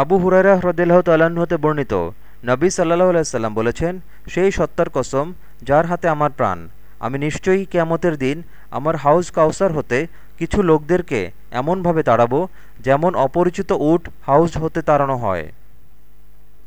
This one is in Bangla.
আবু হুরারা হ্রদিল্লাহ তাল্লাহ্ন হতে বর্ণিত, নবী সাল্লাহ আলাইসাল্লাম বলেছেন, সেই সত্তার কসম যার হাতে আমার প্রাণ, আমি নিশ্চয়ই কেয়ামতের দিন আমার হাউস কাউসার হতে কিছু লোকদেরকে এমনভাবে তাড়াবো যেমন অপরিচিত উট হাউস হতে তাড়ানো হয়।